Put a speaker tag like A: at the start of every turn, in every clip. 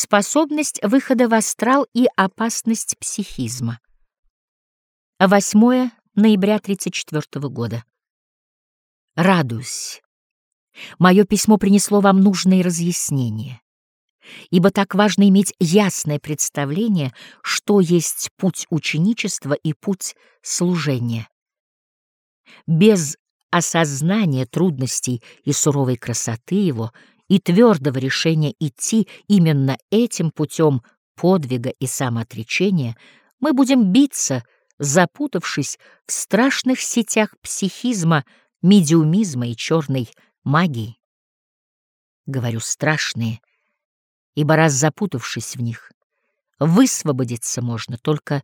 A: Способность выхода в астрал и опасность психизма. 8 ноября 34 года. Радуюсь. Мое письмо принесло вам нужные разъяснения, ибо так важно иметь ясное представление, что есть путь ученичества и путь служения. Без осознания трудностей и суровой красоты его и твердого решения идти именно этим путем подвига и самоотречения, мы будем биться, запутавшись в страшных сетях психизма, медиумизма и черной магии. Говорю «страшные», ибо раз запутавшись в них, высвободиться можно только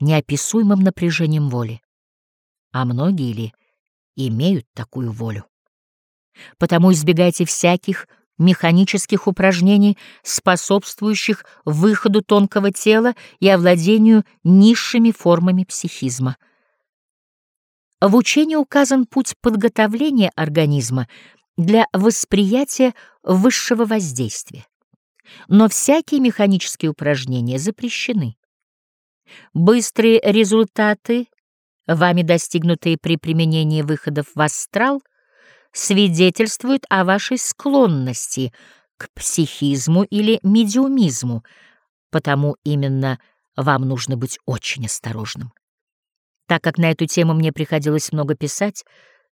A: неописуемым напряжением воли. А многие ли имеют такую волю? Потому избегайте всяких механических упражнений, способствующих выходу тонкого тела и овладению низшими формами психизма. В учении указан путь подготовления организма для восприятия высшего воздействия. Но всякие механические упражнения запрещены. Быстрые результаты, вами достигнутые при применении выходов в астрал — свидетельствует о вашей склонности к психизму или медиумизму, потому именно вам нужно быть очень осторожным. Так как на эту тему мне приходилось много писать,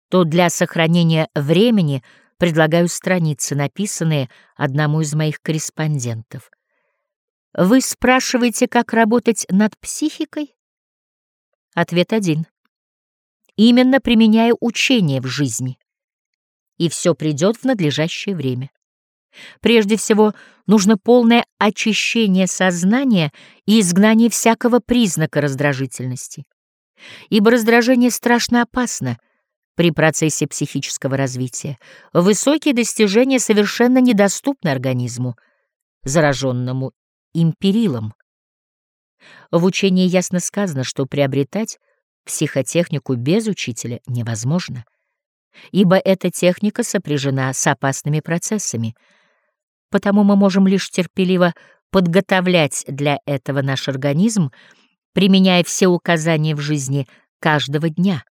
A: то для сохранения времени предлагаю страницы, написанные одному из моих корреспондентов. Вы спрашиваете, как работать над психикой? Ответ один. Именно применяя учение в жизни и все придет в надлежащее время. Прежде всего, нужно полное очищение сознания и изгнание всякого признака раздражительности. Ибо раздражение страшно опасно при процессе психического развития. Высокие достижения совершенно недоступны организму, зараженному империлом. В учении ясно сказано, что приобретать психотехнику без учителя невозможно ибо эта техника сопряжена с опасными процессами. Потому мы можем лишь терпеливо подготовлять для этого наш организм, применяя все указания в жизни каждого дня.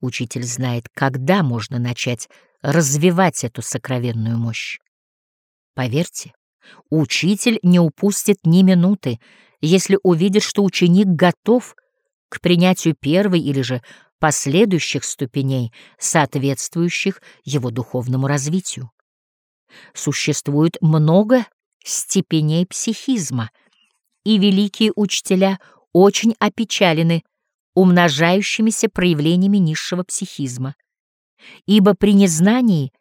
A: Учитель знает, когда можно начать развивать эту сокровенную мощь. Поверьте, учитель не упустит ни минуты, если увидит, что ученик готов к принятию первой или же последующих ступеней, соответствующих его духовному развитию. Существует много степеней психизма, и великие учителя очень опечалены умножающимися проявлениями низшего психизма. Ибо при незнании,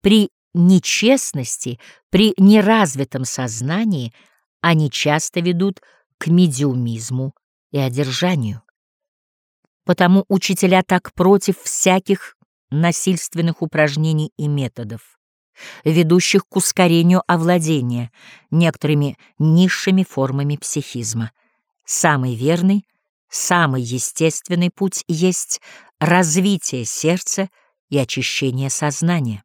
A: при нечестности, при неразвитом сознании они часто ведут к медиумизму и одержанию. Потому учителя так против всяких насильственных упражнений и методов, ведущих к ускорению овладения некоторыми низшими формами психизма. Самый верный, самый естественный путь есть развитие сердца и очищение сознания.